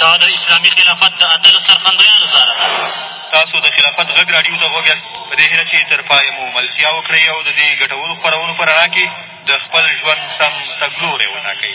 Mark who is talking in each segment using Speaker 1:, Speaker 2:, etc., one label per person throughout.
Speaker 1: دا
Speaker 2: د اسلامي خلافت د اتلس سرخندیانو څاره ده.
Speaker 3: تاسو د خلافت غږ راډیو ته غوږ یاست، په دې هیله چې تر پایه مو ملتیا وکړئ او د دې ګټورو خپرونو په رڼا کې د خپل ژوند سم تګلوری وټاکئ.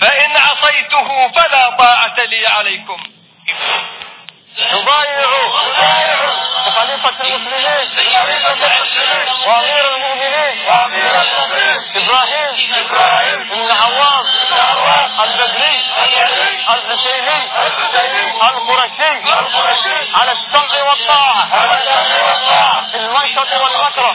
Speaker 1: فإن عصيته فلا طاعة لي عليكم
Speaker 4: يبايعوا خليفة المسلمين وأمير المؤمنين إبراهيم بن عوام البدري الحسيني القرشي على السمع والطاعة في المنشط والمكره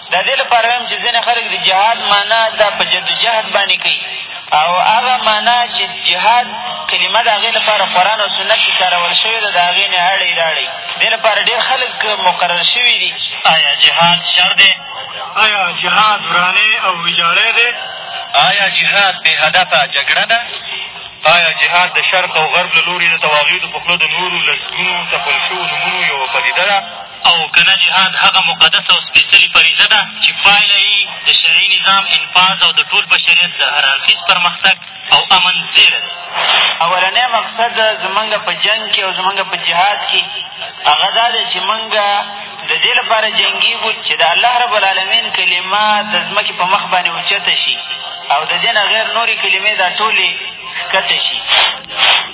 Speaker 1: د
Speaker 5: دې لپاره وایم چې ځینې خلک د جهاد معنا دا په جدوجهد باندې کوي او هغه معنا چې جهاد کلمه د هغې لپاره قرآن او سنت کښې کارول شوې ده د هغې نه اړې راړې دې لپاره ډېر خلک مقرر شوي دي
Speaker 2: آیا جهاد شر دی
Speaker 4: آیا جهاد ورانې او ویجاړی دی
Speaker 3: آیا جهاد بې هدفه جګړه ده آیا جهاد د شرق او غرب له لوري د تواغیدو په خوله د نورو لسګونو تپل شوو نومونو یوه پدیده ده
Speaker 2: او که نه جهاد هغه مقدسه او سپېڅلې فریضه ده چې پایله یې د شرعي نظام انفاذ او د ټول بشریت د هر اړخیز پرمختګ او امن زېری دی.
Speaker 5: اولنی مقصد زمونږ په جنګ کې او زمونږ په جهاد کې هغه دا دی چې مونږ د دې لپاره جنګېږو چې د الله رب العالمین کلمه د ځمکې په مخ باندې اوچته شي او د دې نه غیر نورې کلمې دا ټولې ښکته شي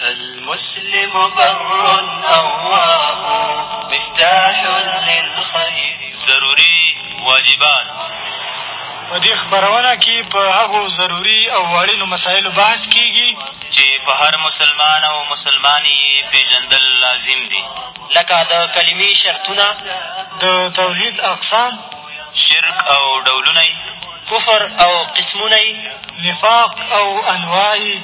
Speaker 6: المسلم بر اواه مفتاح للخير
Speaker 2: ضروري واجبات
Speaker 7: په دې خپرونه کې په هغو ضروري او اړینو مسایلو بحث کېږي
Speaker 2: چې په هر مسلمان او مسلمانې یې پېژندل لازم دي
Speaker 4: لکه د کلمې شرطونه
Speaker 7: د توحید اقسام
Speaker 2: شرک او ډولونه
Speaker 4: کفر او قسمونه
Speaker 7: نفاق او انواع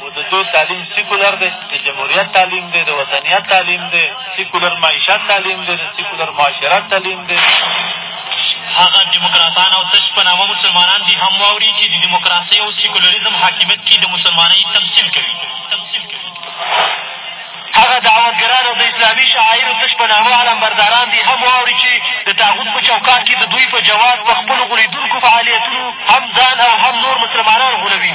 Speaker 8: خو د دوی تعلیم سیکولر دی د جمهوریت تعلیم دی د وطنیت تعلیم دی سیکولر معیشت تعلیم دی د سیکولر معاشرت تعلیم دی
Speaker 2: هغه دیموکراتان او تش په نامه مسلمانان دي هم واوري چې د دیموکراسۍ او سیکولریزم حاکمیت کې د مسلمانۍ تمثیل کوي
Speaker 4: هغه دعوتګران او د اسلامي شعایرو تش په نامه علمبرداران دي هم واوري چې د تاغوت په چوکاټ کې د دوی په جواز په خپلو غولېدونکو فعالیتونو هم ځان او هم نور مسلمانان غولوي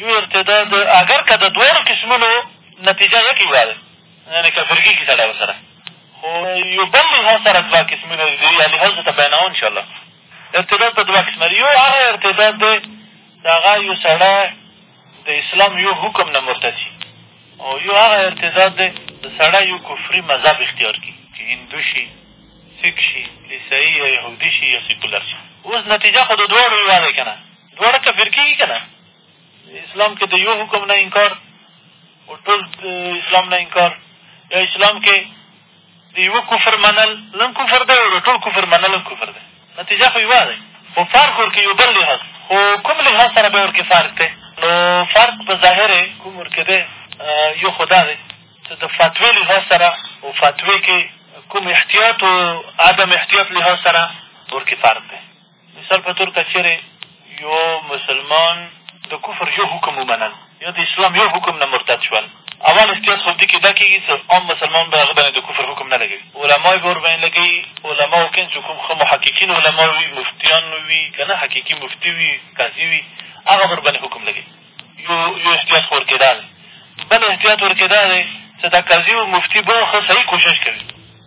Speaker 8: يو ارتداد اګر که د دواړو قسمونو نتيجه يکي وار يعني که فرګېږي سړی ورسره خو يو بل لحاظ سره دوه قسمونه دي يا لحاظ ته بيانوم انشاءالله ارتداد په دوه قسمه يو هغه ارتداد دی چې هغه يو سړی د اسلام يو حکم نه مرتد شي او يو هغه ارتداد دی د سړی يو کفري مذهب اختیار کړي چې هندو شي سیک شي عیسایي یا یهودي شي یا سیکولر شي اوس نتیجه خو د دواړو یوه دی که نه دواړه کفر کېږي که نه اسلام کې د یو حکم نه انکار او ټول اسلام نه انکار یا اسلام کې د یوه کفر منل هم کفر دی او د ټول کفر منل هم کفر دی نتیجه خو یوه دی خو فرق ورکې یو بل لحاظ خو کوم لحاظ سره بیا ورکې فرق دی نو فرق په ظاهر کوم ورکې دی یو خو دا دی چې د فتوې لحاظ سره او فتوې کې کوم احتیاط او عدم احتیاط لحاظ سره ورکې فرق دی مثال په طور که چېرې یو مسلمان د کفر یو حکم ومنل یا د اسلام یو حکم نه مرتد شول اول احتیاط خو دې کښې دا کېږي چې عام مسلمان به هغه باندې د کفر حکم نه لګوي علما به ور باندې لګوي علماو کښې چې کوم ښه محققین علما وي مفتیان وي که نه حقیقي مفتي وي قاضي وي هغه به ور باندې حکم لګوي یو یو احتیاط خو ورکې دا دی بل احتیاط ورکې دا دی چې دا قاضي او مفتي به ښه صحیح کوشش کوي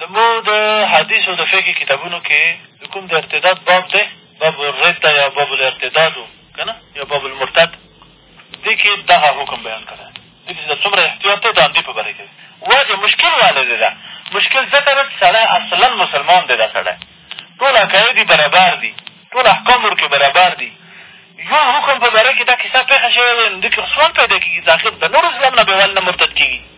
Speaker 8: زموږ د حدیثو د فقې کتابونو کښې د کوم د ارتداد باب دی باب الرده یا باب الارتداد و که نه یا باب المرتد دې کښې دغه حکم بیان کړی دې کښې دا څومره احتیاط دی د همدې په باره کښې وجه مشکل واله دی دا مشکل ځکه ده چې سړی اصلا مسلمان دی دا سړی ټول عقاید یې برابر دي ټول احکام ورکې برابر دي یو حکم په باره کښې دا کیسه پېښه شوې ده نو دې کښې سوال پیدا کېږي چې آخر د نور اسلام نه بېوال نه مرتد کېږي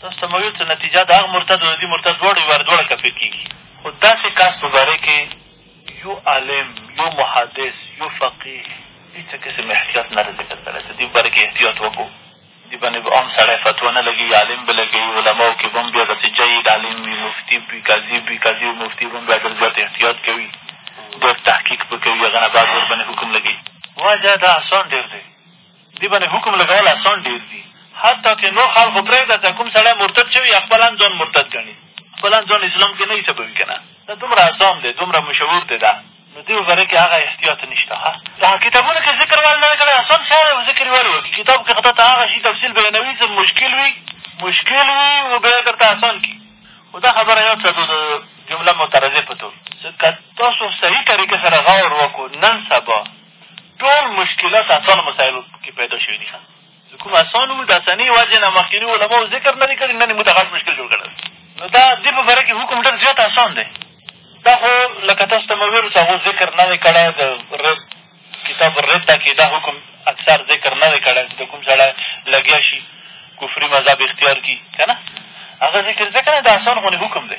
Speaker 8: تاسو ته مو ویل چې نتیجه د هغه مرتد او د دې مرتد دواړو یوار دواړه کفر کېږي خو داسې کس په باره کې یو عالم یو محدث یو فقیه هېڅ قسم احتیاط نه دی ذکر کړی چې دې په باره کې احتیاط وکړو دې باندې به عام سړی فتوا نه لګوي عالم به لګوي علماو کښې به هم بیا داسې جید عالم وي مفتي وي قاضي وي قاضي او مفتي به هم بیا ډېر زیات احتیاط کوي ډېر تحقیق به کوي هغه نه بعد ورباندې حکم لګوي وجه دا احسان ډېر دی دې باندې حکم لګول اسان ډېر دي حتی چې نور خلک خو پرېږده ته کوم سړی مرتد شوي یا خپل هم ځان مرتد ګڼي خپل هم ځان اسلام کښې نه حسابوي که نه دا دومره اسان دی دومره مشهور دی دا نو دې باره کښې هغه احتیاط نشته ښه دا کتابونو کښې ذکر ولې نه دی کړی اسان شی دی ذکر یې ولې وکړي کتاب کښې خدای ته هغه شي تفصیل بیانوي څه مشکل وي مشکل وي او بیا یې درته اسان کړي خو دا خبره یاد ساتو د جمله مترجع په توګه که تاسو صحیح طریقې سره غور وکړو نن سبا ټول مشکلات اسانو مسایلو کښې پیدا شوي دي د کوم اسانو وو د اساني وجې نه مخکېني علماو ذکر نه دي کړي نن یې موږ ته غټ مشکل جوړ کړی نو دا دې په باره کښې حکم ډېر زیات اسان دی دا خو لکه تاسو ته مې ویل چې هغو ذکر نه دی کړی د رد کتاب الرده کښې دا حکم اکثر ذکر نه دی کړی چې د کوم سړی لګیا شي کفري مذهب اختیار کړي که نه هغه ذکر ځکه نه د اسان غوندې حکم دی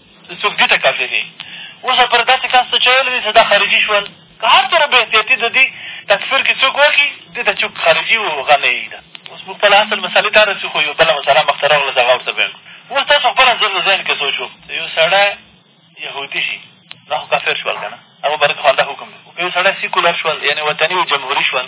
Speaker 8: ته څوک دي ته کافر یې اوسه پر داسې کس څه چا ویلي دي چې دا خارجي شول که هر څومره بې احتیاطي د دي تکفیر کښې څوک وکړي دې ته چوک خارجي و هغه نه یي ده اوس موږ خپله اصل مسئلې ته رسو خو یو بله مسئله مخته راغله زه هغه ورته بیان کړو اوس تاسو خپله زر د ذهن کښې سوچ وکړو یو سړی یهودي شي دا خو کافر شول که نه هغه باره کښې خو همدا حکم دی که یو سړی سیکولر شول یعنې وطني او جمهوري شول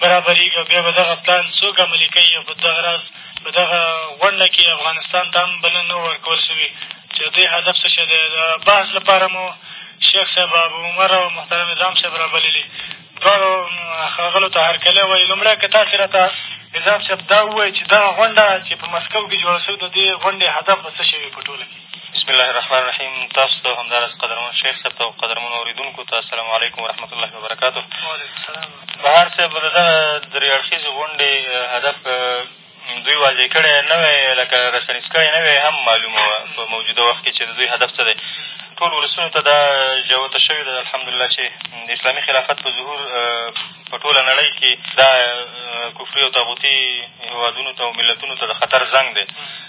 Speaker 7: برابرېږي او بیا به دغه پلان څوک عملي کوي او په دغه راز په دغه غونډه کې افغانستان ته هم بلنه نه ورکول شوې چې دې هدف څه شی دی د بحث لپاره مو شیخ صاحب ابو عمر او محترم نظام صاحب را بللي دواړو ښاغلو ته هرکلی وایي لومړی که تاسې را ته نظام صاحب دا ووایي چې دغه غونډه چې په مسکو کې جوړه شوې د دې غونډې هدف به څه شی وي په ټوله کې
Speaker 9: بسم الله الرحمن الرحیم تاسو ته همداراز قدرمن شیخ صاحب ته او قدرمنو اورېدونکو ته السلام علیکم ورحمت الله وبرکاتو بهار صاحب د دغه درې اړخیزې غونډې هدف دوی واضح کړی نه وی لکه رسنیز کړی نه وی هم معلومه وه په موجوده وخت کښې چې د دوی هدف څه دی ټول ولسونو ته دا جوته شوې ده الحمدلله چې د اسلامي خلافت په ظهور په ټوله نړۍ کښې دا کفري او تاغوتي هېوادونو ته او ملتونو ته د خطر زنګ دی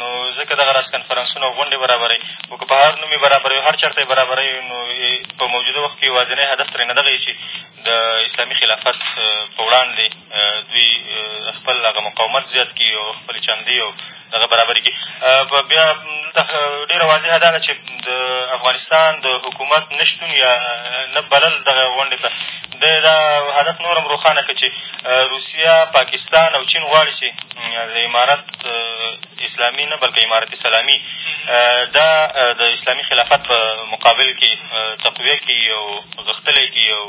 Speaker 9: نو ځکه دغه راز کنفرانسونه او غونډې برابروي خو که په هر نوم یې برابروي هر چېرته یې برابروي نو په موجوده وخت کښې یوازینی هدف ترې نه دغه چې د اسلامي خلافت په وړاندې دوی خپل هغه مقاومت زیات کړي او خپلې چندې او دغه برابرې کړي بیا دلته ډېره واضحه دا ده چې د افغانستان د حکومت نه شتون یا نه بلل دغه غونډې ته د دا هدف نور هم روښانه کړ چې روسیه پاکستان او چین غواړي چې د امارت اسلامي نه بلکې امارت اسلامي دا د اسلامي خلافت په مقابل کې تقویه کړي او غښتلی کړي او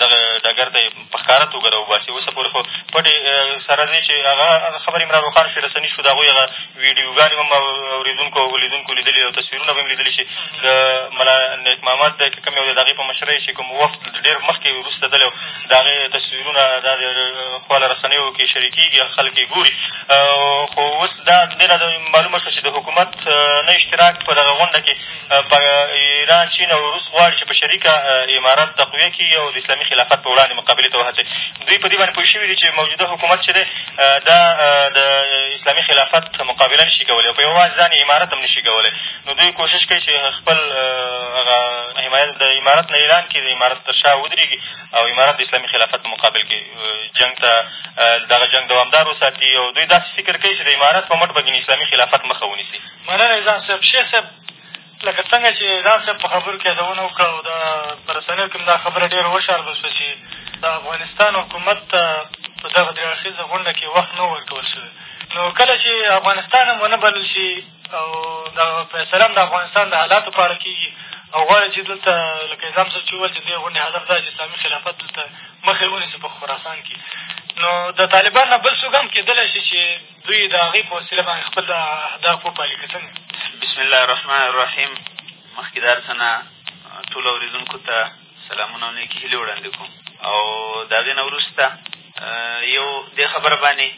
Speaker 9: دغه ډګر ته یې په ښکاره توګه را وباسي اوسه پورې خو پټې سره دې چې هغه هغه خبرې هم را روښانه شوې رسني شو د هغوی هغه ویډیوګانې هم اورېدونکو او لیدونکو لیدلي او تصویرونه به هم لیدلي چې د ملا نیک محمد دی که کوم یو دی د هغې په مشرۍ چې کوم وفد ډېر مخکې وروسته تللی د هغې تصویرونه دا د خواله رسنیو کښې شریکېږي او خلک یې ګوري خو اوس دا دې نه معلومه شوه چې د حکومت نه اشتراک په دغه غونډه کښې په ایران چین او روس غواړي چې په شریکه امارت تقویه کړي او د اسلامي خلافت په وړاندې مقابلې ته وهڅوي دوی په دې باندې پوه شوي دي چې موجوده حکومت چې دی دا د اسلامي خلافت مقابله نه شي کولی او په یوازې ځان یې امارت هم نه شي کولی نو دوی کوشش کوي چې خپل هغه حمایت د امارت نه اعلان کړي د امارت تر شا ودرېږي او امارت د اسلامي خلافت په مقابل کښې جنګ ته دغه جنګ دوامدار وساتي او دوی داسې فکر کوي چې د امارت په مټ به ګنې اسلامي خلافت مخه ونیسي
Speaker 7: مننه ځان صاحب شیخ صاحب لکه څنګه چې ځان صاحب په خبرو کښې یادونه وکړه او دا په رسنیو کښې دا خبره ډېره وشاربل شوه چې د افغانستان حکومت ته په دغه درې اړخیزه غونډه کښې وخت نه ورکول شوی نو کله چې افغانستان هم ونه بلل شي او دا فیصله هم د افغانستان د حالاتو په اړه کېږي او غواړي چې دلته لکه نظام صاحب چې وویل چې دې غونډې هدف دا چې اسلامي خلافت دلته مخه ونیسي په خراسان کښې نو د طالبان نه بل څوک هم کېدلی شي چې دوی د هغې په وسیله باندې خپل اهداف وپالي که څنګه
Speaker 5: بسم الله الرحمن الرحیم مخکې د هر څه نه ټولو اورېدونکو ته سلامونه او نیکې هیلې وړاندې کوم او د هغې نه وروسته یو دې خبره باندې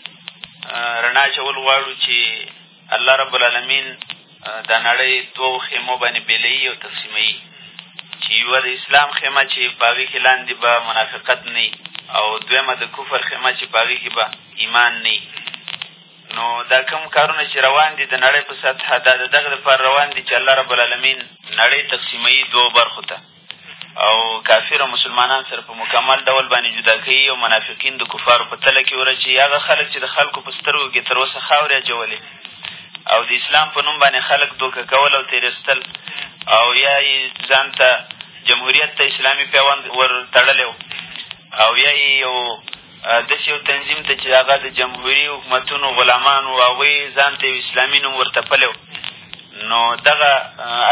Speaker 5: رڼا اچول غواړو چې الله رب العالمین دا نړۍ دوو خیمو باندې بېلوي او تقسیموي چې یوه د اسلام خیمه چې په هغې کښې لاندې به منافقت نه او دویمه د کفر خیمه چې په هغې کښې به ایمان نه نو دا کوم کارونه چې روان دي د نړۍ په سطحه دا د دغه لپاره روان دي چې الله رب العالمین نړۍ تقسیموي دوو برخو ته او کافر او مسلمانان سره په مکمل ډول باندې جدا کوي او منافقین د کفارو په تله کې ورچي هغه خلک چې د خلکو په سترګو کې تر اوسه خاورې اچولې او د اسلام په نوم باندې خلک دوکه کول او تېرېستل او یا یې ځان ته جمهوریت ته اسلامي پیوند ور تړلی او یا یې یو داسې یو تنظیم ته چې د هغه د جمهوري حکومتونو غلامان وو هغوی ځان ته یو اسلامي نوم ورتپلی و نو دغه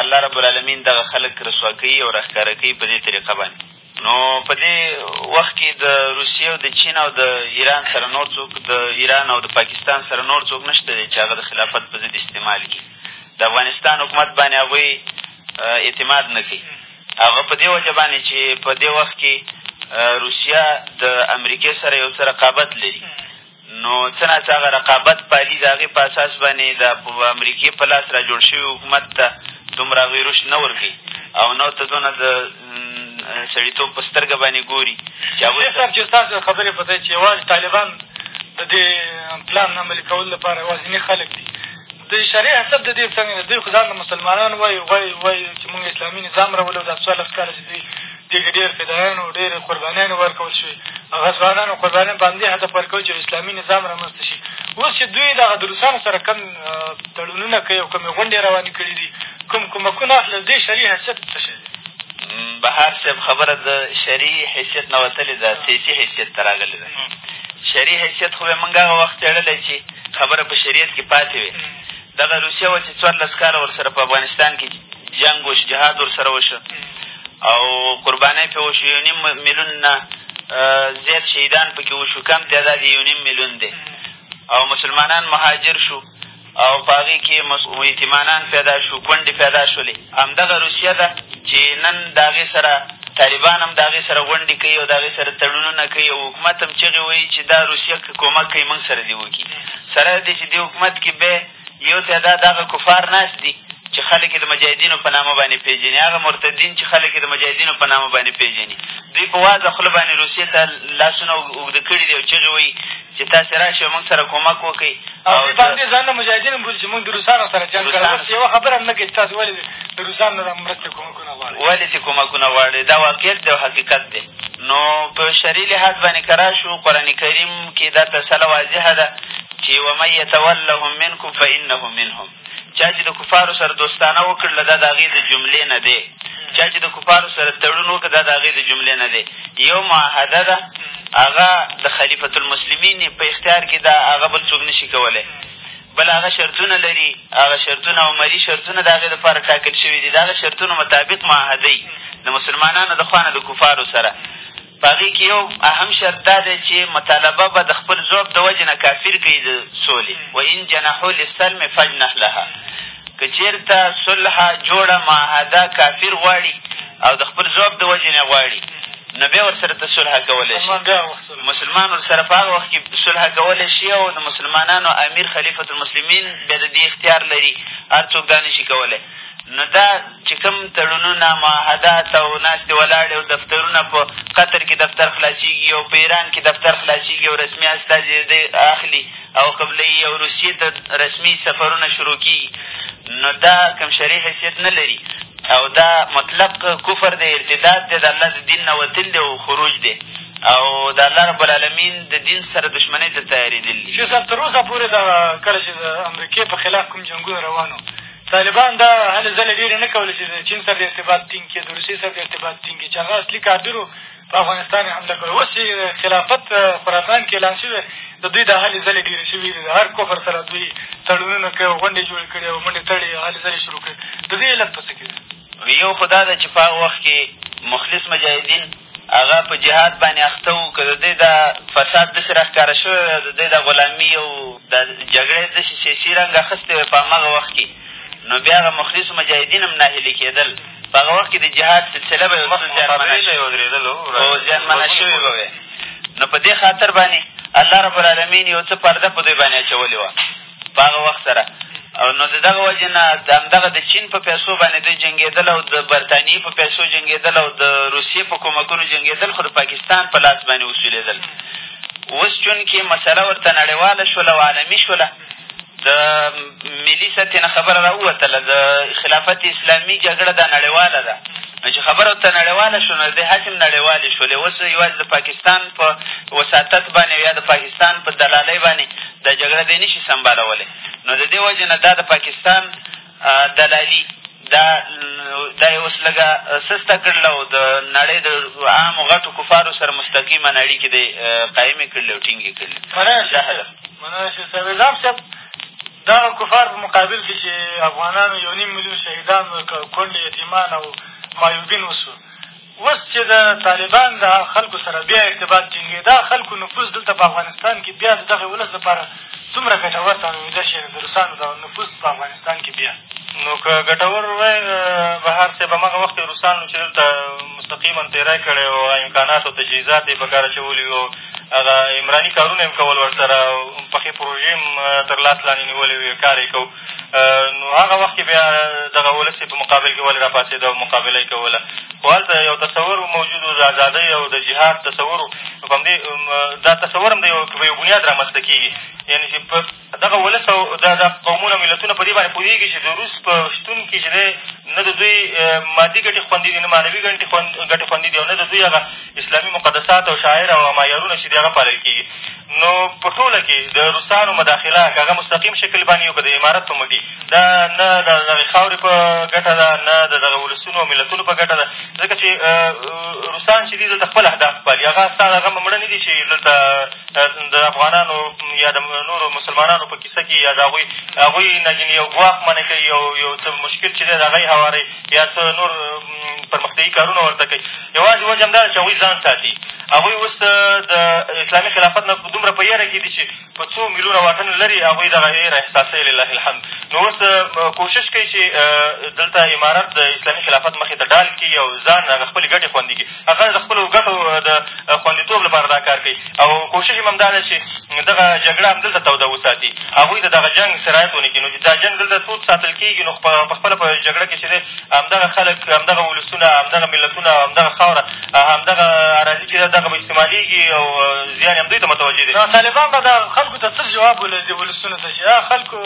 Speaker 5: الله رب العالمین دغه خلک رسوا کوي او راښکاره کوي په دې طریقه باندې نو په دې وخت کې د روسیې او د چین او د ایران سره نور څوک د ایران او د پاکستان سره نور څوک نه شته دی چې هغه د خلافت په ضد استعمال کړي د افغانستان حکومت باندې هغوی اعتماد نه کوي هغه په دې وجه باندې چې په دې وخت کې روسیه د امریکې سره یو څه رقابت لري نو څه ناڅه هغه رقابت پالي د هغې په اساس باندې د امریکې په لاس را جوړ شوي حکومت ته دومره هغوی رشد نه ورکوي او نه ورته دونه د سړیتوب په سترګه باندې ګوري
Speaker 7: چې هغوی صاحب چې ستاسو خبرې په ځای چې یوازې طالبان د دې پلان عملي کولو لپاره یوازیني خلک دي د شرعي حسب د دې څنګه ده دوی خو ځان ته مسلمانان وایي غواړي وایي چې مونږ اسلامي نظام راولو دا څوارلس کاله چې دوی دې کښې ډېر فدایان او ډېرې قربانیانې ورکول شوې هغه ځوانان او قربانیان په همدې هدف ورکوي چې اسلامي نظام رامنځته شي اوس چې دوی دغه د روسانو سره کم تړونونه کوي او کومې غونډې روانې کړي دي کوم کومکونه اخلي دې شرعي حیثیت څه شی دی
Speaker 5: بهار صاحب خبره د شرعي حیثیت نه وتلې ده سیاسي حیثیت ته راغلې ده شرعي حیثیت خو به مونږ هغه وخت څېړلی چې خبره په شریعت کې پاتې وې دغه روسیه وه چې څوارلس کاله ورسره په افغانستان کې جنګ وشو جهاد ورسره وشو او قربانۍ پرې وشو یو نیم میلیون نه زیات شهیدان پکې وشو کم تعداد یې یو نیم میلیون دی او مسلمانان مهاجر شو او په هغې کې یتیمانان پیدا شو کونډې پیدا شولې همدغه روسیه ده چې نن د هغې سره طالبان هم د هغې سره غونډې کوي او د هغې سره تړونونه کوي او حکومت هم چغې وایي چې دا روسیه کومک کوي موږ سره دې وکړي سره د دې چې دې حکومت کې بیا یو تعداد هغه کفار ناست دي چې خلک یې د مجاهدینو په نامه باندې پېژني هغه مرتدین چې خلک یې د مجاهدینو په نامه باندې پېژني دوی په وازه خوله باندې روسیې ته لاسونه اوږده کړي دي او چغې وایي چې تاسې راشئ موږ سره کومک وکړئ
Speaker 7: او دوی په همدې ځانونه مجاهدین هم بولي چې موږ د روسانو سره جنګ کړی اوس یوه خبره هم نه کوي چې تاسې ولې د روسانو نه مرستې کومک
Speaker 5: ولې چې کمکونه غواړې دا واقعیت دی او حقیقت دی نو په شرعي لحاظ باندې که را شو قرآن کریم کې دا تسله واضحه ده چې ومن یتولهم منکم فانه منهم چا چې د کفارو سره دوستانه وکړله دا د هغې د جملې نه دی چا چې د کفارو سره تړون وکړه دا د هغې د جملې نه دی یو معاهده ده هغه د خلیفة المسلمین په اختیار کې ده هغه بل څوک نه شي کولی بل هغه شرطونه لري، هغه شرطونه او عملي شرطونه د هغې لپاره ټاکل شوي دي، د هغه شرطونو مطابق معاهده يي د مسلمانانو د خوا نه د کفارو سره. په هغې کښې يو اهم شرط دا دی چې مطالبه به د خپل ضعف د وجې نه کافر کوي د سولې، و ان جنحو للسلم فاجنح لها، که چېرته صلح، جوړه، معاهده کافر غواړي او د خپل ضعف د وجې نه يې غواړي نو بيا ورسره ته صلح کولی شې. مسلمان ورسره په هغه وخت کې صلح کولی شي او د مسلمانانو امیر خلیفة المسلمین بیا د دې اختیار لري هر څوک دا نه شي کولی نو دا چې کوم تړونونه معاهدات او ناستې ولاړې او دفترونه په قطر کې دفتر خلاصېږي او په ایران کې دفتر خلاصېږي او رسمي استازي یې اخلي او قبله یي او روسیې ته رسمي سفرونه شروع کېږي نو دا کوم شرعي حیثیت نه لري او دا مطلق کفر دی ارتداد دی د الله د دین نه وتل دی او خروج دی او د الله رب العالمین د دین سره دښمنۍ ته تیارېدل دي
Speaker 7: شیخ صاحب تر اوسه پورې دا کله چې د امریکې په خلاف کوم جنګونه روان وو طالبان دا هلې ځلې ډېرې نه کولې چې د چین سره د ارتباط ټینګ کړي د روسیې سره د ارتباط ټینګ کړي چې هغه اصلي کافرو په افغانستان یې هم نه کړی. اوس چې خلافت په راتلان کې اعلان شوی، د دوی دا هلې ځلې ډېرې شوي دي. د هر کفر سره دوی تړونونه کوي او غونډې جوړې کړي او منډې تړې او هلې ځلې شروع کړې. د دې علت په څه کښې دی؟
Speaker 5: یو خو دا ده چې په هغه وخت کښې مخلص مجاهدین هغه په جهاد باندې اخته وو، که د دوی دا فساد داسې را ښکاره شوی وای او د دوی دا غلامي او دا جګړه یې داسې سیاسي رنګ اخیستی وای په هماغه وخت کښې نو بیا هغه مخلص مجاهدین هم ناهیلي کېدل. په هغه وخت کښې د جهاد سلسله به مخ مقابلې ته به درېدلو او زیانمنه شوې به وې نو په دې خاطر باندې الله رب العالمین یو څه پرده په دوی باندې اچولې وه په هغه وخت سره او نو د دغه وجې نه د همدغه د چین په پیسو باندې دوی جنګېدل او د برطانیې په پیسو جنګېدل او د روسیې په کومکونو جنګېدل خو د پاکستان په لاس باندې وسولېدل اوس چونکې مسله ورته نړیواله شوله او عالمي شوله د ملي سطحې نه خبره را ووتله د خلافت اسلامي جګړه دا نړیواله ده نو چې خبره ورته نړیواله شو نو دی هسې هم نړیوالې شولې اوس یوازې د پاکستان په وساطت باندې یا د پاکستان په دلالۍ باندې دا جګړه دی نه شي سمبالولی نو د دې وجې نه دا د پاکستان دلالي دا دا یې اوس لږه سسته کړله او د نړۍ د عامو غټو کفارو سره مستقیما اړیکې دی قایمې کړلې او ټینګې کړلې
Speaker 7: مننه شیخ صاحب الزام صاحب دغه کفار په مقابل کښې چې افغانانو یو نیم میلیون شهیدان کونډې یتیمان او معیوبین وسو اوس چې د طالبان د خلکو سره بیا ارتباط ټینګوي، دا خلکو نفوذ دلته په افغانستان کې بیا د دغه ولس لپاره څومره ګټور تمامېدای شي؟ یعنې د روسانو دغه نفوذ په افغانستان کې بیا
Speaker 9: نو که ګټور وای بهار صاحب هماغه وخت یې روسانو چې دلته مستقیما تېری کړی او هغه امکانات او تجهیزات یې په کار اچولي وي او هغه عمراني کارونه یې هم کول ورسره پخې پروژې هم تر لاس لاندې نیولې وې کار یې کوو نو هغه وخت کښې بیا دغه اولس یې په مقابل کښې ولې را پاڅېده او مقابله یې کوله خو هلته یو تصور موجود و د ازادۍ او د جهاد تصور و په همدې دا تصور هم د یو په یو بنیاد را منځته کېږي یعنې چې په دغه ولس او دا دا قومونه ملتونه په دې باندې پوهېږي چې د روس په شتون کښې چې دی نه د دوی مادي ګټې خوندي دي نه معنوي ګټې خوندي دي او نه د دوی هغه اسلامي مقدسات او شاعر او معیارونه چې دي هغه پالل کېږي نو په ټوله کې د روسانو مداخله که هغه مستقیم شکل باندې وي او که د امارت په مټې دا نه د دغې خاورې په ګټه ده نه د دغه ولسونو او ملتونو په ګټه ده ځکه چې روسان چې دي دلته خپل اهداف پالي هغه ستا د غمه مړه نه دي چې دلته د افغانانو یا د نورو مسلمانانو په کیسه کې یا د هغوی هغوی نه ګنې یو ګواښ منع کوي او یو څه مشکل چې دی د هغه یې هواروي یا څه نور پرمختیایي کارونه ورته کوي یوازې وجه همدا ده چې هغوی ځان ساتي هغوی اوس د اسلامي خلافت نه دومره په یېره کښې دي چې په څو میلونه واټن لري هغوی دغه یېره احساسوي لله الحمد نو اوس کوشش کوي چې دلته امارت د اسلامي خلافت مخې ته ډال کړي او ځان هغه خپلې ګټې خوندي کړي هغه د خپلو ګټو د خوندیتوب لپاره دا کار کوي او کوشش یې هم دا ده چې دغه جګړه هم دلته توده وساتي هغوی ته دغه جنګ سرایت ونه کړي نو چې دا جنګ دلته تود ساتل کېږي نو په خپله په جګړه کښې چې دی همدغه خلک، همدغه ولسونه، همدغه ملتونه او همدغه خاوره، همدغه اراضي چې ده دغه به استعمالېږي او زیان یې همدوی ته متوجه دی.
Speaker 7: طالبان به دغه خلکو ته څه جواب ولري دې ولسونو ته چې هغه خلکو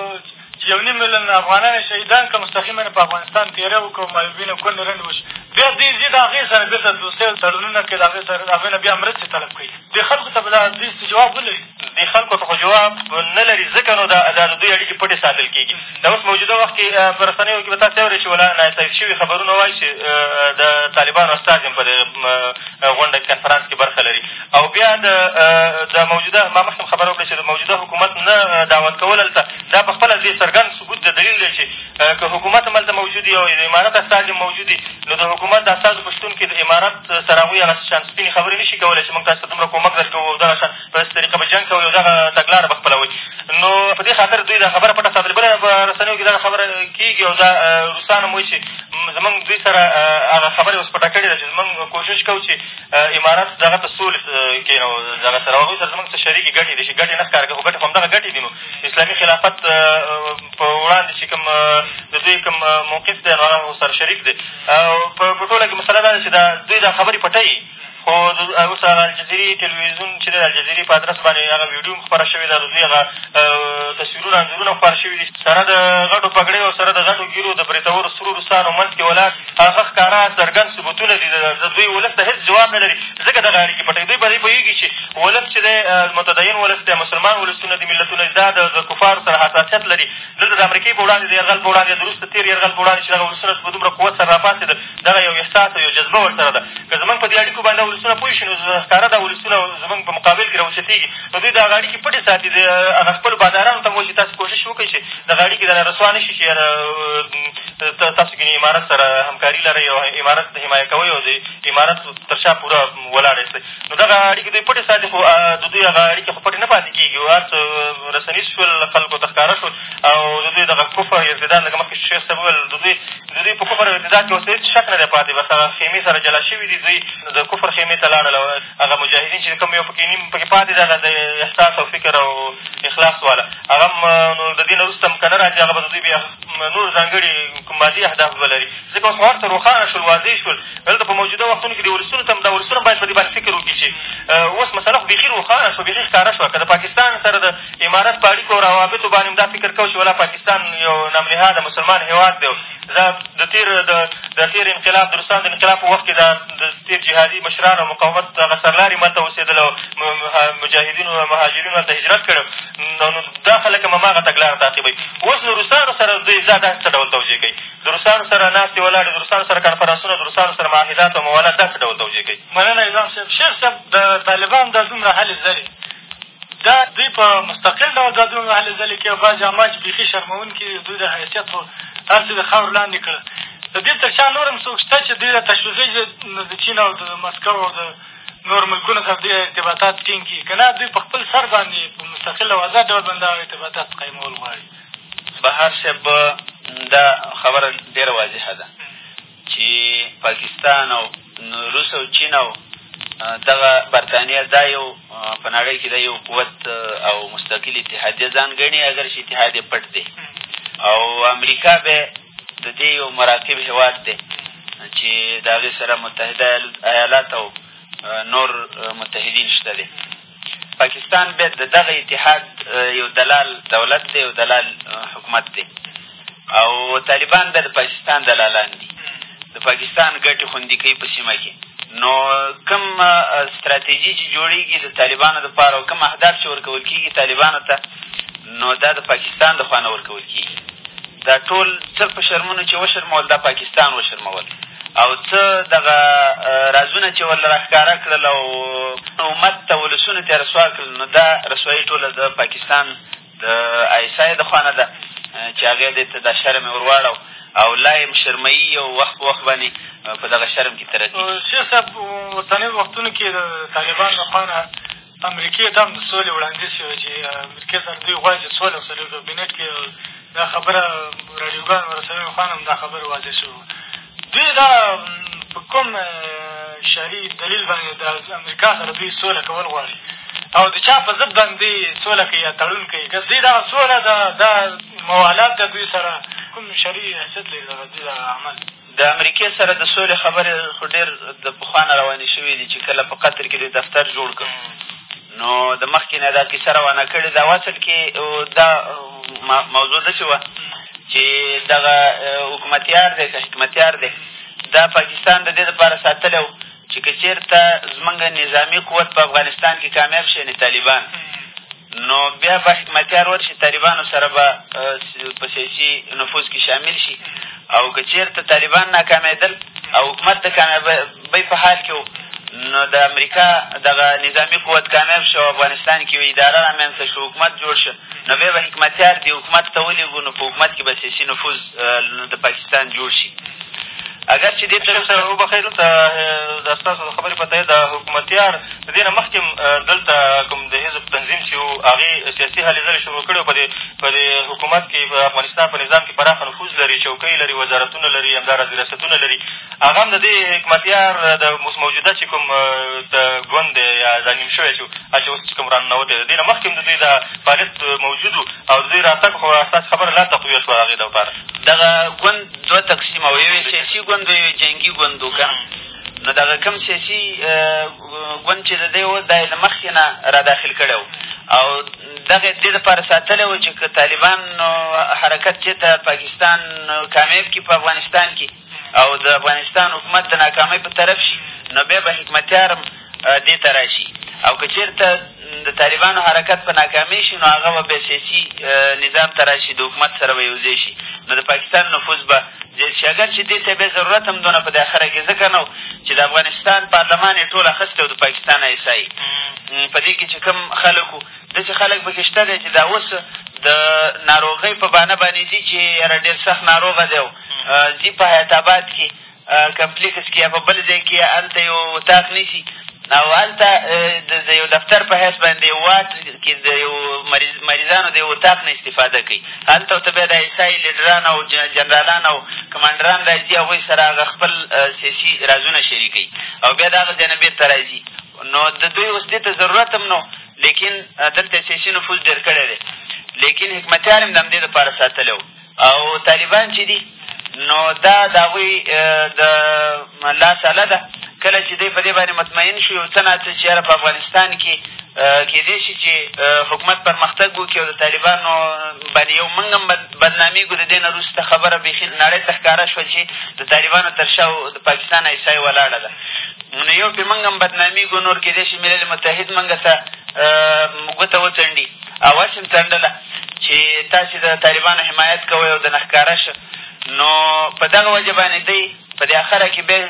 Speaker 7: چې یو نیم میلیون افغانان یې شهیدان کړه مستقیما یې په افغانستان تېری وکړ او معیوبین او کونډې رنډې وشو بیا دوی ځي د هغې سره بېرته دوستۍ او تړونونه کوي د هغې سره د هغوی نه بیا مرستې طلب کوي دې خلکو ته به دا دوی څه جواب ولري
Speaker 9: دې خلکو ته خو جواب نه لري ځکه نو دا د دوی اړیکې پټې ساتل کېږي دا اوس موجوده وخت کښې په رسنیو کښې به تاسې اورئ چې ولا ناتایید شوي خبرونه وایي چې د طالبانو استازي هم په دې غونډه کښې کنفرانس کښې برخه لري او بیا د د موجوده ما مخکې خبره وکړه چې د موجوده حکومت نه دعوت کول هلته دا په خپله دې څرګند ثبوت د دلیل دی چې که حکومت هم هلته موجود وي او د امارت استازي هم موجود وي نو د حکومت د استازو په شتون کښې د امارت سره هغوی هغه شان سپینې خبرې نه شي کولی چې مونږ تاسو ته دومره کومک در کوو او دغه شان په هسې طریقه به جنګ کوئ او دغه تګلاره به خپلوئ نو په دې خاطر دوی دا خبره پټه ساتلې بله په رسنیو کښې دغه خبره کېږي او دا روسان هم وایي چې زمونږ دوی سره هغه خبرې اوس پټه کړې ده چې زمونږ کوشش کوو چې امارات دغه ته سولې کښې نو دغه سره هغوی سره زمونږ څه شریکې ګټې دي چې ګټې نه ښکاره کوي خو ګټې خو همدغه ګټې دي نو اسلامي خلافت په وړاندې چې کوم د دوی کوم موقف دی نو هغه سره شریک دی او په ټوله کښې مسله دا ده چې دا دوی دا خبرې پټوي خو د اوس هغه الجزیرې تلویزیون چې دی د الجزیرې په ادرس باندې هغه ویډیو هم خپره شوې ده او د دوی هغه تصویرونه انځورونه خپاره شوي دي سره د غټو پګړیو او سره د غټو ږیرو د برېتورو سرو روسانو منځ کښې ولاړ هغه ښکاره څرګند ثبوتونه دي د دوی ولس ته هېڅ جواب نه لري ځکه دغه اړیکې پټوي دوی په دې پوهېږي چې ولس چې دی متدین ولس دی مسلمان ولسونه دي ملتونه دي دا د کفارو سره حساسیت لري دلته د امریکې په وړاندې د یرغل په وړاندې د روس د تېر یرغل په وړاندې چې دغه ولسونه په دومره قوت سره راپاڅېدل دغه یو احساس او یو جذبه ور سره ده که زمونږ په دې اړیکو باندې ولسونه پوه شي نو ښکاره دا ولسونه زمونږ په مقابل کښې راوچتېږي نو دوی دغه اړیکې پټې ساتي د هغه خپلو بادارانو ته هم وایي چې تاسو کوشش وکړئ چې دغه اړیکې دله رسوا نه شي چې تاسو ګینې امارت سره همکاري لرئ او امارت حمایه کوئ او د امارت تر شا پوره ولاړ یاستئ نو دغه اړیکې دوی پټې ساتي خو د دوی هغه اړیکې خو پټې نه پاتې کېږي هر څه رسنیز شول خلکو ته ښکاره شول او د دوی دغه کفر او ارتداد لکه مخکې شیخ صاحب وویل د دوی د دوی په کفر او ارتداد کښې اوس هېڅ شک نه دی پاتې بس هغه خېمې سره جلا شوي دي دوی د کفر خېمې ته لاړل او هغه مجاهدین چې کوم یو پکې نیم پکې پاتې دی هغه د احساس او فکر او اخلاص والا هغه هم نو د دې نه وروسته هم که نه را ځي هغه به د دوی بیا نور ځانګړي کوم مادي اهداف به لري ځکه اوس موږ ته روښانه شول واضح شول دلته په موجوده وختونو کښې دې ولسونو ته هم دا ولسونه باید په دې باندې فکر وکړي چې اوس مسله خو بېخي روښانه شوه بېخي ښکاره شوه که د پاکستان سره د امارت په اړیکو او روابطو باندې هم دا فکر کوو چې ولا پاکستان یو نامنهاده مسلمان هېواد دی دا د تېر د د تېر انقلاب د روسان د انقلاب په وخت کښې دا د تېر جهادي مشران او مقاومت هغه سرلاري ملته اوسېدل او مجاهدینو او مهاجرینو هلته هجرت کړی نو دا خلک هم هماغه تګلاره تعقیبوي اوس نو روسانو سره دوی دا داسې څه ډول توجیه کوي د روسانو سره ناستې ولاړې، د روسانو سره کنفرانسونه، د روسانو سره معاهدات او موالات داسې ډول توجیه کوي.
Speaker 7: مننه اعظام صاحب. شیخ صاحب د طالبانو دا دومره هلې ځلې دا دوی په مستقل ډول دا دومره هلې ځلې کوي او بعضې عمل چې بېخي شرموونکي دي، دوی د حیثیت خو هر څه د خاورو لاندې کړل. د دې تر شا نور هم څوک شته چې دوی دا تشویقوي چې د چین او د مسکو او د نورو ملکونو سره دوی ارتباطات ټېنګ کړي، که نه دوی په خپل سر باندې په مستقل او ازاد ډول باندې دغه ارتباطات قایمول غواړي.
Speaker 5: بهار صاحب دا خبره ډېره واضحه ده چې پاکستان او روس او چین او دغه برتانیا دا یو په نړۍ کې دا یو قوت او مستقل اتحادیه ځان ګڼي اګر چې اتحاد یې پټ دی او امریکا به د دې یو مراقب هېواد دی چې د هغې سره متحده ایالات او نور متحدین شته دی پاکستان بیا د دغه اتحاد یو دلال دولت دی، یو دلال حکومت دی او طالبان بیا د پاکستان دلالان دي، د پاکستان ګټې خوندي کوي په سیمه کې. نو کوم ستراتیژي چې جوړېږي د طالبانو دپاره او کوم اهداف چې ورکول کېږي طالبانو ته، نو دا د پاکستان د خوا نه ورکول کېږي. دا ټول څه په شرمونو چې وشرمول، دا پاکستان وشرمول. او څه دغه رازونه چې ورله راښکاره کړل او امت ته ولسونو ته یې رسوا کړل نو دا رسوایي ټوله د پاکستان د آیسای د خوا نه ده چې هغې دې ته دا شرم یې ورواړو او لا یې شرموي او وخت په وخت باندې په دغه شرم کښې ترقي
Speaker 7: شیخ صاحب اوسنیو وختونو کښې د طالبانو لخوا نه امریکې ته هم د سولې وړاندیز شوی چې امریکې سره دوی غواړي چې سوله سره وکړي په بینټ کښې دا خبره راډیوګانو او رسنیو خوا نه هم دا خبره واضح شوې وه دوی دا په کوم شرعي دلیل باندې د امریکا سره دوی سوله کول غواړي او د چا په ضد باندې سوله کوي یا تړون کوي که دوی دغه سوله ده دا موالات ده دوی سره کوم شرعي حیثیت لري دغه دوی دغه عمل
Speaker 5: د امریکې سره د سولې خبرې خو ډېر د پخوا نه روانې شوې دي چې کله په قطر کې دې دفتر جوړ کړ نو د مخکې نه دا کیسه روانه کړې ده او اصل کې دا موضوع داسې وه چې دغه حکومتیار دی که حکمتیار دی دا پاکستان د دې لپاره ساتلی و چې که چېرته زمونږ نظامي قوت په افغانستان کې کامیاب شي یعنې طالبان نو بیا به حکمتیار ورشي طالبانو سره به په سیاسي نفوذ کې شامل شي او که چېرته طالبان ناکامېدل او حکومت د کامیابۍ په حال کې و نو د امریکا دغه نظامي قوت کامیاب شو افغانستان کې اداره رامنځته شو حکومت جوړ شو نو بیا به حکمتیار دې حکومت ته ولېږو نو په حکومت کې به سیاسي نفوذ د پاکستان جوړ شي اګر چې دې
Speaker 9: ټرمپ سره وبښئ دلته دا ستاسو د خبرې په تایید دا حکومتیار د دې نه مخکې هم دلته کوم د حزب تنظیم چې وو هغې سیاسي هلې ځلې شروع کړې په دې په دې حکومت کې په افغانستان په نظام کې پراخه نفوذ لري چوکۍ لري وزارتونه لري همداراز ریاستونه لري هغه هم د دې حکمتیار د اوس موجوده چې کوم د ګوند دی یا دا نیم شوی چې چې اوس چې کوم راننوتی د دې نه مخکې هم د دوی دا فعالیت موجود و او د دوی راتګ خو ستاسې خبره لا تقویه شوه هغې لپاره
Speaker 5: دغه ګوند دوه تقسیمه و یو سیاسي ګوند و یو جنګي ګوند و که نو دغه کوم سیاسي ګوند چې د دی و دا یې له مخکې نه را داخل کړی و او دغه دې دپاره ساتلی و چې که طالبان حرکت چېرته پاکستان کامیاب کړي په افغانستان کښې او د افغانستان حکومت د ناکامۍ په طرف شي، نو بیا به حکمتیار هم دې ته راشي او که چېرته د طالبانو حرکت په ناکامۍ شي، نو هغه به بیا سیاسي نظام ته راشي، د حکومت سره به یوځای شي، نو د پاکستان نفوذ به زیات شي، اګر چې دې ته یې بیا ضرورت هم دونه په دې اخره کې ځکه نه و، چې د افغانستان پارلمان یې ټول اخیستی و، د پاکستان آی ایس آی په دې کې چې کوم خلک وو، داسې خلک په کې شته دی چې دا اوس د ناروغۍ په بهانه باندې ځي چې یاره ډېر سخت ناروغه دی او ځي په حیات اباد کښې کمپلېکس کښې یا په بل ځای کښې هلته یو اتاق نیسي او هلته د یو دفتر په حیث باندې یو وارډ کښې د یو مریض مریضانو د یو اتاق نه استفاده کوي هلته ورته بیا د ایس آی لیډران او جنرالان او کمانډران را ځي هغوی سره هغه خپل سیاسي رازونه شریکوي او بیا د هغه ځای نه بېرته را ځي نو د دوی اوس دې ته ضرورت هم نو لیکن دلته سیاسي نفوذ ډېر کړی دی لیکن حکمتیار هم د همدې لپاره ساتلی و او طالبان چې دي نو دا د هغوی د لاساله ده کله چې دوی په دې باندې مطمئن شو یو څه نا څه چې یاره په افغانستان کې کېدای شي چې حکومت پرمختګ وکړي او د طالبانو باندې یو مونږ هم بدنامېږو د دې نه وروسته خبره بېخي نړۍ ته ښکاره شوه چې د طالبانو تر شا د پاکستان ایسای ولاړه ده نو یو پرې مونږ هم بدنامېږو نور کېدای شي ملل متحد مونږ ته ګوته وڅنډي او هسې هم څنډله چې تاسې د طالبانو حمایت کوئ او دنه ښکاره شه نو په دغه وجه باندې دی په دې اخره کې بیا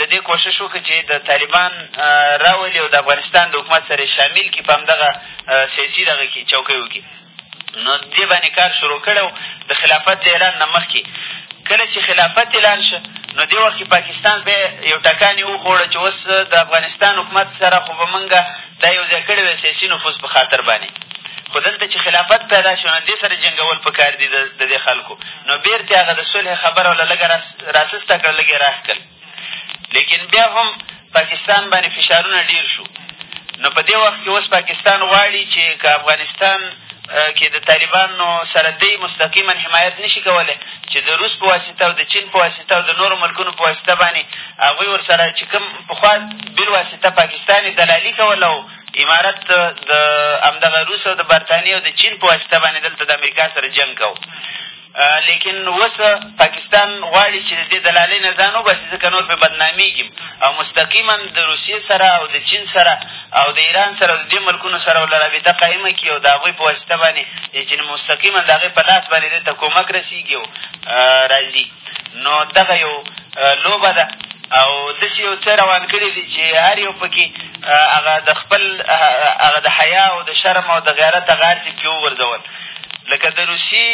Speaker 5: د دې کوشش وکړي چې د طالبان راولي او د افغانستان د حکومت سره شامل کړي په همدغه سیاسي دغه کې چوکۍ وکړي نو دې باندې کار شروع کړی او د خلافت د اعلان نه مخکې کله چې خلافت اعلان شه نو دې وخت کې پاکستان بیا یو ټکان یې وخوړه چې اوس د افغانستان حکومت سره خو به مونږ دا یو ځای کړې وه سیاسي نفوذ په خاطر باندې خو دلته چې خلافت پیدا شو نو دې سره جنګول په کار دي د دې خلکو نو بېرته هغه د صلح خبره له لږه راسسته کړه لږ یې راښکل لیکن بیا هم پاکستان باندې فشارونه ډېر شو نو په دې وخت کې اوس پاکستان غواړي چې که افغانستان کې د طالبانو سره دی مستقیما حمایت نه شي کولی چې د روس په واسطه او د چین په واسطه او د نورو ملکونو په واسطه باندې هغوی ورسره چې کوم پخوا بالواسطه پاکستان یې دلالي کوله او امارت د همدغه روس او د برطانیې او د چین په واسطه باندې دلته د امریکا سره جنګ کوو لیکن اوس پاکستان غواړي چې د دې دلالۍ نه ځان وباسي ځکه نور پرې بدنامېږي او مستقیما د روسیې سره او د چین سره او د ایران سره او د دې ملکونو سره ورله رابطه قایمه کړي او د هغوی په واسطه باندې چې مستقیما د هغې په لاس باندې دې ته کومک رسېږي او راځي نو دغه یو لوبه ده او داسې یو څه روان کړي دي چې هر یو پکې هغه د خپل هغه د حیا او د شرم او د غیرت هغه هر څه پرې وغورځول لکه د روسیې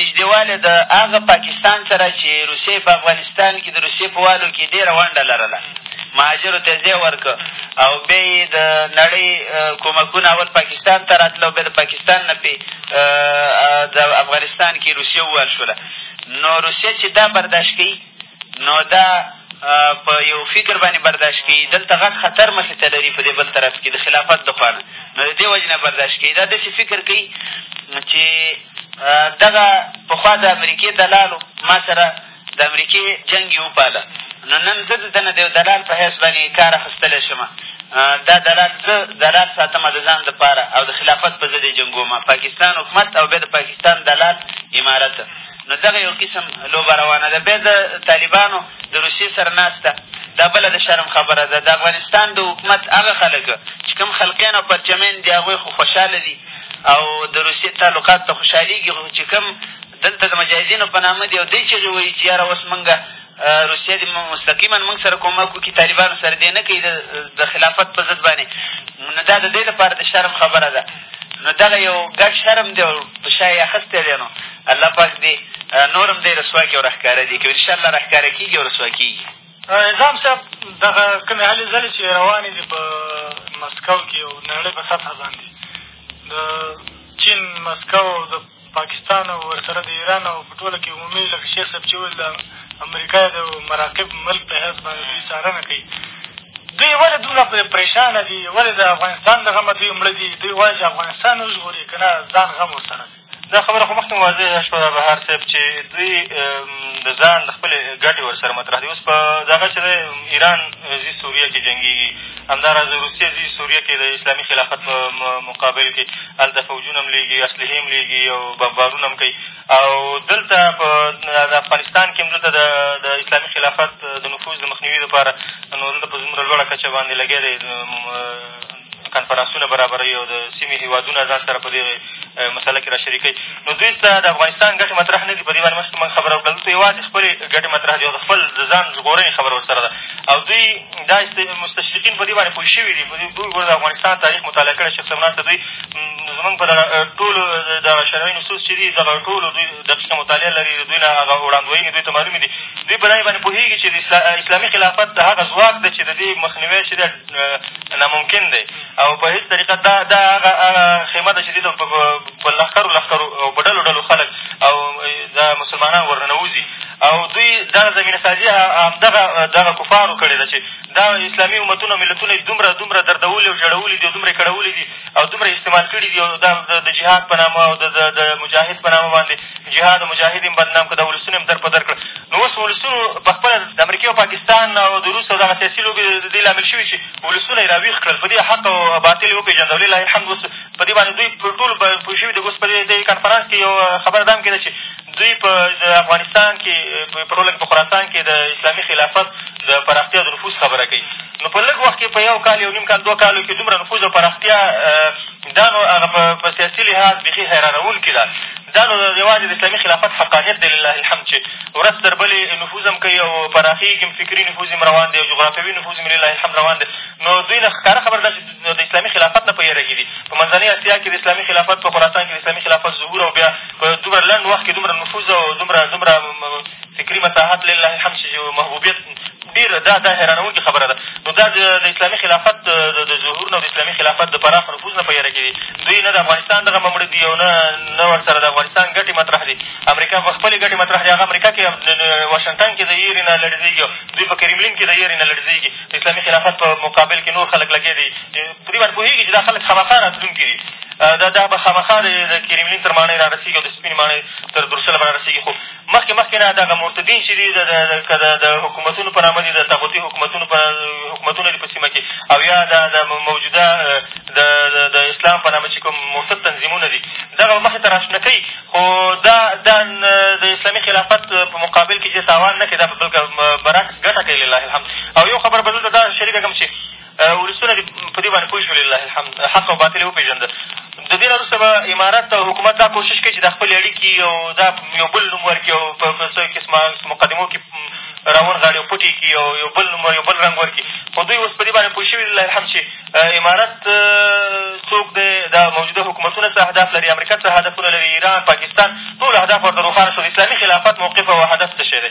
Speaker 5: نږدېوالی د هغه پاکستان سره چې روسیې یې په افغانستان کې د روسیې په والو کې ډېره ونډه لرله، مهاجرو ته یې ځای ورکړ او بیا یې د نړۍ کومکونه اول پاکستان ته راتله او بیا د پاکستان نه پرې د افغانستان کې روسیه ووهل شوله، نو روسیه چې دا برداشت کوي نو دا په یو فکر باندې برداشت کوي، دلته غټ خطر مخې ته لري په دې بل طرف کې د خلافت د خوا نه، نو د دې وجې نه برداشت کوي، دا داسې فکر کوي چې دغه پخوا د امریکې دلالو ما سره د امریکې جنګ یې وپاله، نو نن زه د ده نه د یو دلال په حیث باندې کار اخیستلی شم، دا دلال زه دلال ساتم د ځان دپاره او د خلافت په ضد یې جنګوم، پاکستان حکومت او بیا د پاکستان دلال امارت. نو دغه یو قسم لوبه روانه ده بیا د طالبانو د روسیې سره ناسته دا بله د شرم خبره ده د افغانستان د حکومت هغه خلک چې کوم خلقیان او پرچمیان دي هغوی خو خوشحاله دي او د روسیې تعلقات ته خوشحالېږي خو چې کوم دلته د مجاهدینو په نامه دي او دوی چغې وایي چې یاره اوس مونږ روسیه دې مستقیما موږ سره کومک وکړي طالبانو سره دې نه کوي د خلافت په ضد باندې نو دا د دې لپاره د شرم خبره ده نو دغه یو ګډ شرم دی او په شا یې اخیستی دی نو الله پاک دې نور هم دی رسوا کړي او راښکاره دي کړي انشاءالله راښکاره کېږي او رسوا کېږي
Speaker 7: نظام صاحب دغه کومې هلې ځلې چې روانې دي په مسکو کښې او نړۍ په سطحه باندې د چین مسکو او د پاکستان او ورسره د ایران او په ټوله کې عمومي لکه شیخ صاحب چې وویل د امریکا د مراقب ملک په حیث باندې دوی څارنه کوي دوی ولې دومره پرې پرېشانه دي ولې د افغانستان له غمه دوی مړه دي دوی غواړي چې افغانستان وژغوري که نه ځان غم ورسره دی
Speaker 9: دا خبره خو مخکې واضحه شوه دا بهار صاحب چې دوی د ځان د خپلې ګټې ورسره مطرح دي اوس په دغه چې دی ایران ځي سوریه کې جنګېږي همداراز روسیه ځي سوریه کې د اسلامي خلافت په مقابل کې هلته فوجونه هم لېږي اسلحې هم لېږي او بمبارونه هم کوي او دلته په افغانستان کې هم دلته د اسلامي خلافت د نفوذ د مخنیوي لپاره نو دلته په دومره لوړه کچه باندې لګیا دی کنفرانسونه برابروي او د سیمې هېوادونه ځان سره په دې مسله کښې را شریکوي نو دوی ته د افغانستان ګټې مطرح نه دي په دې باندې مخکې مونږ خبره وکړه دلته یوازې خپلې ګټې مطرح دي او د خپل د ځان ژغورنې خبره ورسره ده او دوی دا مستشرقین په دې باندې پوه شوي دي دوی ګوره د افغانستان تاریخ مطالعه کړی شیخ صاحب ناسته دوی زمونږ په دغه ټولو دغه شرعي نصوص چې دي دغه ټولو دوی دقیقه مطالعه لري د دوی نه هغه وړاندوینې دوی ته معلومې دي دوی په دې باندې پوهېږي چې د اسلامي خلافت هغه ځواک دی چې د دې مخنیوی چې دی ناممکن دی او په هېڅ طریقه دا دا هغه هغه خېمه ده چې دې ته په لښکرو لښکرو او په ډلو ډلو خلک او دا مسلمانان ورننوځي او دوی دغه زمینه سازي همدغه دغه کفارو کړې ده چې دا اسلامي امتونه ملتونه یې دومره دومره دردولي او ژړولي دي او دومره یې کړولي دي او دومره استعمال کړي دي او دا د جهاد په نامه او د مجاهد په نامه باندې جهاد او مجاهد یې بدنام کړه دا ولسونه یې در په در کړه نو اوس ولسونو په خپله د امریکې او پاکستان او د روس او دغه سیاسي لوبې د دې لامل شوي چې ولسونه یې را ویښ کړل، په دې حق او باطل یې وپېژندل، ولله الحمد اوس په دې باندې دوی په ټول پوه شوي دي، اوس په دې کنفرانس کښې یو خبره دا هم کېده چې دوی په افغانستان کښې په ټوله کښې په خراسان کښې د اسلامي خلافت د پراختیا د نفوذ خبره کوي، نو په لږ وخت کښې په یو کال یو نیم کال دوه کالو کښې دومره نفوذ او پراختیا دا نو هغه په سیاسي لحاظ بېخي حیرانوونکې ده دا نو یوازې د اسلامي خلافت حقانیت دی لله الحمد چې ورځ تر بلې نفوذ هم کوي او پراخېږي هم فکري نفوذ هم روان دی او جغرافیوي نفوذ هم لله الحمد روان دی نو دوی نه ښکاره خبره ده چې د اسلامي خلافت نه په یېره کښې دي په منځنۍ اسیا کښې د اسلامي خلافت په خراسان کښې د اسلامي خلافت ظهور او بیا په دومره لنډ وخت کښې دومره نفوذ او دومره دومره فکري مساحت لله الحمد چې محبوبیت ډېر دا دا حیرانوونکې خبره ده نو دا د اسلامي خلافت د ظهور نه او د اسلامي خلافت د پراخ نفوذ نه په یاره کې دي دوی نه د افغانستان دغه مړه دي او نه نه ورسره د افغانستان ګټې مطرح دي امریکا په خپلې ګټې مطرح دي هغه امریکا کې واشنګټن کې د یېرې نه لړزېږي او دوی په کریملین کې د یېرې نه لړزېږي د اسلامي خلافت په مقابل کې نور خلک لګېدي په دې باندې پوهېږي چې دا خلک خامخا راتلونکي دي دا دا به خامخا د کریملین تر ماڼۍ را رسېږي او د سپینې ماڼۍ تر درشله به را رسېږي خو مخکې مخکې نه دغه مرتدین چې دي که د حکومتونو په نامه دي د طاغوتي حکومتونو په حکومتونه دي په سیمه کښې او یا دا د موجوده د د اسلام په نامه چې کوم مرتد تنظیمونه دي دغه به مخې ته راشنه کوي خو دا دا د اسلامي خلافت په مقابل کښې چې تاوان نه کړي دا به بلکه برعکس ګټه کوي لله الحمد او یو خبره به دلته دا شریکه کړم چې ولسونه دې په دې باندې پوه شي ولله الحمد حق او باطل یې وپېژنده د دې نه وروسته به امارت او حکومت دا کوشش کوي چې دا خپلې اړیکي او دا یو بل نوم ورکړي او په څه قسمه مقدمو کښې را ونغاړي او پټې کړي او یو بل نوم یو بل رنګ ورکړي خو دوی اوس په دې باندې پوه شوي لله الحمد چې امارت څوک دی دا موجوده حکومتونه څه اهداف لري امریکا څه هدفونه لري ایران پاکستان ټول اهداف ورته روښانه شول اسلامي خلافت موقف او هدف څه شی دی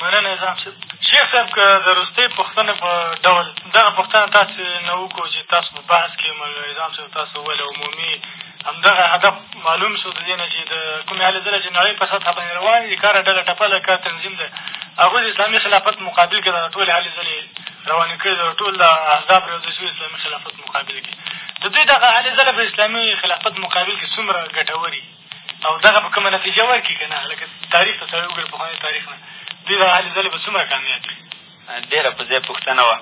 Speaker 7: مننه نظام صاحب شیخ صاحب که د وروستۍ پوښتنې په ډول دغه پوښتنه تاسې نه وکړو چې تاسو په بحث کښې مولوي نظام صاحب تاسو وویل عمومي همدغه هدف معلوم شو د دې نه چې د کومې هلې ځلې چې نړۍ په سطحه باندې روانې دي کاره ډله ټپه ده کار تنظیم دی هغوی د اسلامي خلافت مقابل کښې دغه ټولې هلې ځلې روانې کړې دي او ټول دا احزاب روزې شوي اسلامي خلافت مقابل کښې د دوی دغه هلې ځله په اسلامي خلافت مقابل کښې څومره ګټوري او دغه به کومه نتیجه ورکړي که نه لکه تاریخ ته سړی وګوري پخوانی تاریخ نه دوی دغه هلې ځلې به څومره کامیاب وي
Speaker 5: ډېره په ځای پوښتنه وه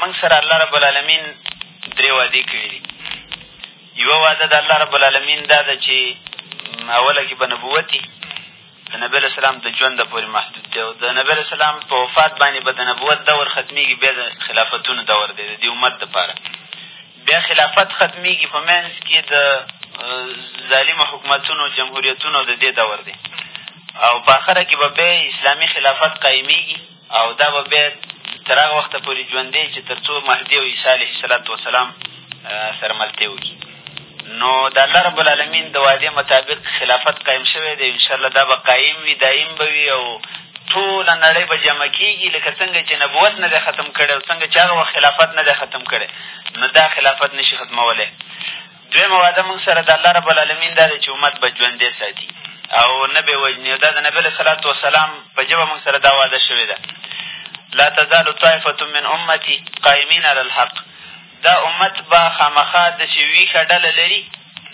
Speaker 5: موږ سره الله رب العالمین درې وعدې کړي دي یوه وعده د الله رب العالمین دا ده چې اوله کښې به نبوت وي د نبي علیه السلام د ژونده پورې محدود دی او د نبي علیه السلام په وفات باندې به د نبوت دور ختمېږي بیا د خلافتونو دور دی د دې امت دپاره بیا خلافت ختمېږي، په منځ کې د ظالمو حکومتونو، جمهوریتونو او د دې دور دی او په اخره کې به بیا اسلامي خلافت قایمېږي او دا به بیا تر هغه وخته پورې ژوندی وي چې تر څو مهدي او عیسی علیه صلات وسلام سره ملتې وکړي. نو د الله رب العالمین د وعدې مطابق خلافت قایم شوی دی، انشاءالله دا به قایم وي، دایم به وي او ټوله نړۍ به جمع کېږي، لکه څنګه چې نبوت نه دی ختم کړی او څنګه چې هغه وخت خلافت نه دی ختم کړی. نو دا خلافت نه شي ختمولی دویمه وعده موږ سره د الله رب العالمین دا دی چې امت به ژوندی ساتي او نه به یې وژني او دا د نبي علیه صلات وسلام په ژبه موږ سره دا وعده شوې ده لا تزال طائفة من امتي قائمین علی الحق دا امت به خامخا داسې ویښه ډله لري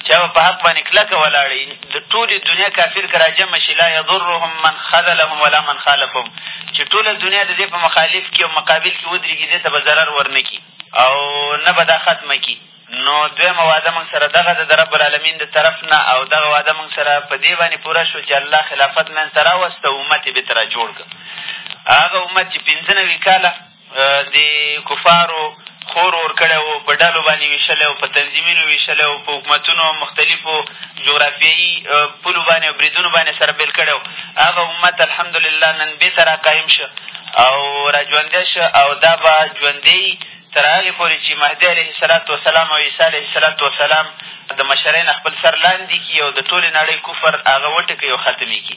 Speaker 5: چا به په حق باندې کلکه ولاړی د ټولې دنیا کافر که راجمع شي لا یضرهم من خذلهم ولا من خالفهم چې ټوله دنیا د دې په مخالف کښې او مقابل کښې ودرېږي دې ته به ضرر ورنه کړي او نه به دا ختمه کړي نو دویمه وعده موږ سره دغه ده د رب العالمین د طرف نه او دغه وعده موږ سره په دې باندې پوره شو چې الله خلافت منځ ته راوست او امت یې بېرته را جوړ کړه هغه امت چې پېنځه نوي کاله د کفارو خور ور کړی و، په ډلو باندې وېشلی و، په تنظیمونو وېشلی و، په حکومتونو او مختلفو جغرافیایي پولو باندې او بریدونو باندې سره بېل کړی و، هغه امت الحمدلله نن بېرته را قایم شه او را ژوندی شه او دا به ژوندی وي تر هغې پورې چې مهدی علیه السلام وسلام او عیسی علیه السلام وسلام د مشرۍ نه خپل سر لاندې کړي او د ټولې نړۍ کفر هغه وټکوي او ختم یې کړي.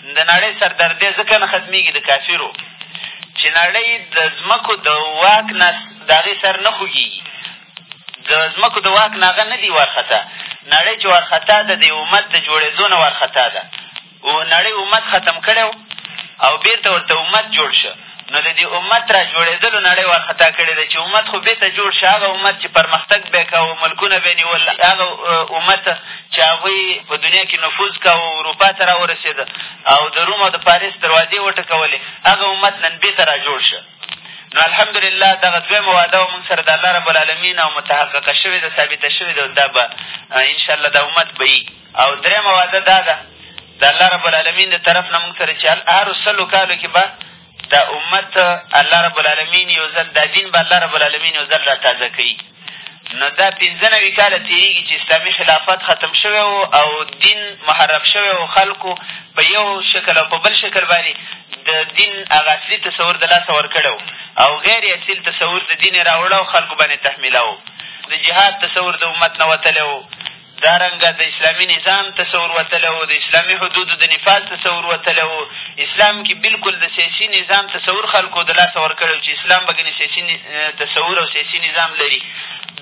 Speaker 5: د نړۍ سر درد دی ځکه نه ختمېږي د کافرو چې نړۍ د ځمکو د واک نه د هغې سر نه خوږېږي د ځمکو د واک نه هغه نه دي وارخطا نړۍ چې وارخطا ده د امت د جوړېدو نه وارخطا ده نړۍ امت ختم کړی او بېرته ورته امت جوړ شه نو د دې امت را جوړېدلو نړۍ وارخطا کړې ده چې امت خو بېرته جوړ شي هغه امت چې پرمختګ به یې کاوه ملکونه به یې نیول هغه امت چې هغوی په دنیا کې نفوذ کاوه اروپا ته را ورسېده او د روم او د پاریس دروازې وټکولې هغه امت نن بېرته را جوړ شه نو الحمدلله دغه دویمه وعده و مونږ سره د الله رب العالمین او متحققه شوې ده ثابته شوې ده دا به انشاءالله دا امت به یي او درېیمه وعده دا ده د الله رب العالمین د طرف نه مونږ سره چې هرو سلو کالو کې به دا امت الله رب العالمین یو ځل دا دین به الله رب العالمین یو ځل را تازه کوي نو دا پنځه نوي کاله تېرېږي چې اسلامي خلافت ختم شوی و او دین محرف شوی و خلکو په یو شکل او په بل شکل باندې د دین هغه اصلي تصور د لاسه ورکړی و او غیر اصیل تصور د دین یې راوړه او خلکو باندې تحمیلاو د جهاد تصور د امت نه وتلی و دا رنګه د اسلامي نظام تصور وتلی و، د اسلامي حدودو د نفاذ تصور وتلی و، اسلام کښې بلکل د سیاسي نظام تصور خلکو د لاسه ورکړی و چې اسلام به ګنې سیاسي تصور او سیاسي نظام لري،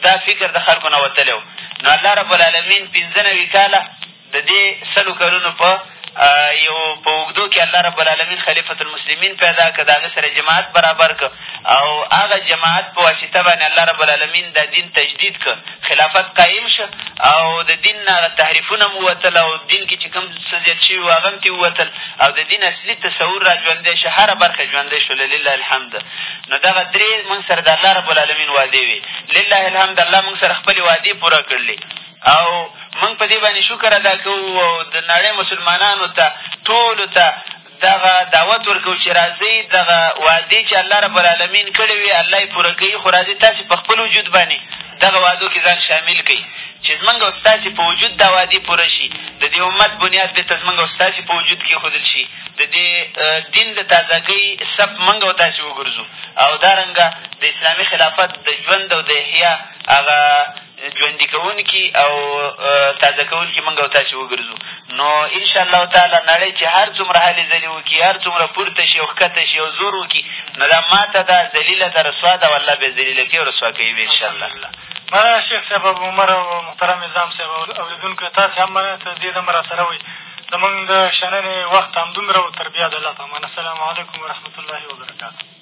Speaker 5: دا فکر د خلکو نه وتلی و، نو الله رب العالمین پنځه نوي کاله د دې سلو کلونو په یو په اوږدو کښې الله رب العالمین خلیفة المسلمین پیدا کړ، د هغه سره جماعت برابر کړ او هغه جماعت په واسطه باندې الله رب العالمین دا دین تجدید کړ، خلافت قایم شو او د دین نه هغه تحریفونه هم ووتل او دین کښې چې کوم څه زیات شوي وو هغه هم ترې ووتل او د دین اصلي تصور را ژوندی شو، هره برخه ژوندۍ شوله لله الحمد نو دغه درې مونږ سره د الله رب العالمین وعدې وې، لله الحمد الله مونږ سره خپلې وعدې پوره کړلې. او موږ په دې باندې شکر ادا کوو او د نړۍ مسلمانانو ته ټولو ته دغه دعوت ورکوو چې راځئ دغه وعدې چې الله رب العالمین کړې وې الله یې پوره کوي خو راځئ تاسې په خپل وجود باندې دغه وعدو کښې ځان شامل کړئ چې زمونږ او ستاسې په وجود دا وعدې پوره شي د دې امت بنیاد بېرته زمونږ او ستاسې په وجود کېښودل شي د دې دین د تازګۍ سب مونږ او تاسې وګرځو او دارنګه د اسلامي خلافت د ژوند او د احیا هغه ژوندي کوونکي او تازه کوونکي مونږ او تاسې وګرځو نو انشاءالله تعالی نړۍ چې هر څومره هلې ځلې وکړي هر څومره پورته شي او ښکته شي او زور وکړي نو دا ماته ده ذلیله ده رسوا ده او الله بیا ذلیله کوي او رسوا کوي بیا انشاءالله
Speaker 6: مننه شیخ صاحب ابو عمر او محترم نظام صاحب او اورېدونکو تاسې هم مننه تر دې دمه را سره وئ زمونږ د شننې وخت همدومره و تر بیا د الله په امان السلام علیکم ورحمتالله وبرکاتو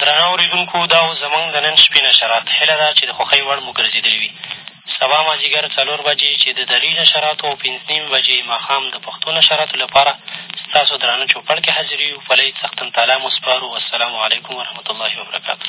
Speaker 10: درنو اورېدونکو دا اوس زموږ د نن شپې نشرات هیله ده چې د خوښۍ وړ مو ګرځېدلي وي سبا مازدیګر څلور بجې چې د دري نشراتو او پنځه نیم بجې ماښام د پښتو نشراتو لپاره ستاسو درانه چوپړ کې حاضر یو پلۍ څښتن تعالی مو سپارو والسلام علیکم ورحمتالله وبرکاتو